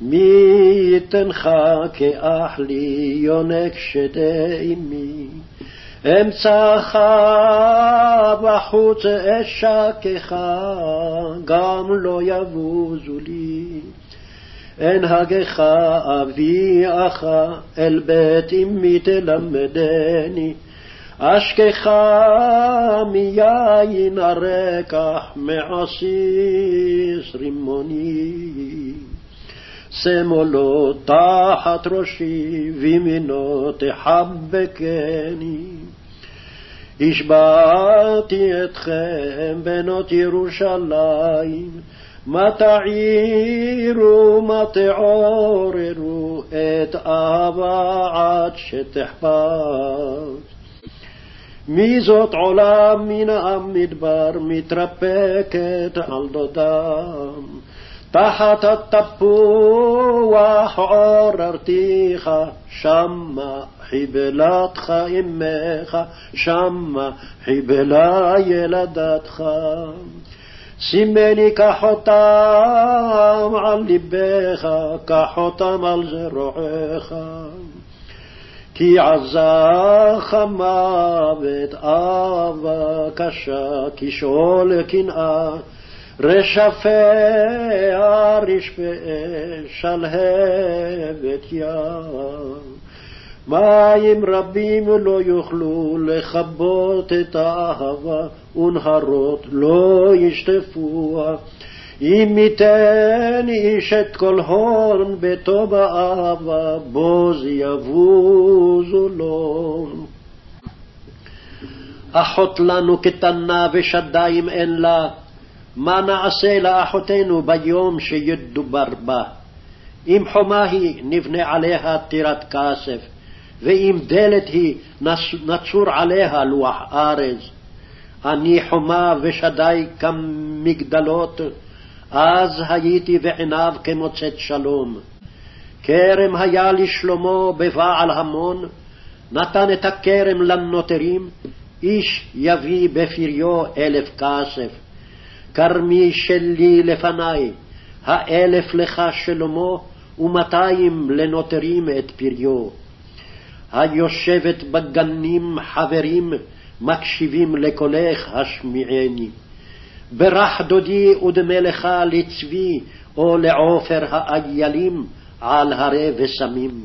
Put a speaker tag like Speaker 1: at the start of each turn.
Speaker 1: מי ייתנך כאח לי יונק שדה אמי, אמצעך בחוץ אשקך, גם לא יבוזו לי. אנהגך אביאך אל בית אמי תלמדני, אשכך מיין הרקח מעסיס רימוני. שמאלו תחת ראשי וימינו תחבקני. השבעתי אתכם בנות ירושלים, מה תעירו, מה תעוררו את אהבה עד שתחפץ. מי זאת עולה מן המדבר, מתרפקת על דודם. תחת התפוח עוררתיך, שמה חיבלתך אמך, שמה חיבלה ילדתך. שימני כחותם על ליבך, כחותם על זרועך. כי עזה חמוות אהבה קשה, כשאול קנאה, רשפיה רשפי שלהבת ים. מים רבים לא יוכלו לכבות את האהבה, ונהרות לא ישטפוה. אם ייתן איש את כל הון ביתו באהבה, בוז יבוזו לו. אחות לנו קטנה ושדיים אין לה, מה נעשה לאחותנו ביום שידובר בה? אם חומה היא, נבנה עליה טירת כסף, ואם דלת היא, נצור עליה לוח ארז. אני חומה ושדי כמגדלות, אז הייתי בעיניו כמוצאת שלום. כרם היה לשלמה בבעל המון, נתן את הכרם לנוטרים, איש יביא בפריו אלף כסף. כרמי שלי לפניי, האלף לך שלמה, ומאתיים לנוטרים את פריו. היושבת בגנים חברים, מקשיבים לקולך השמיעני. ברך דודי ודמה לך לצבי, או לעופר האיילים, על הרי ושמים.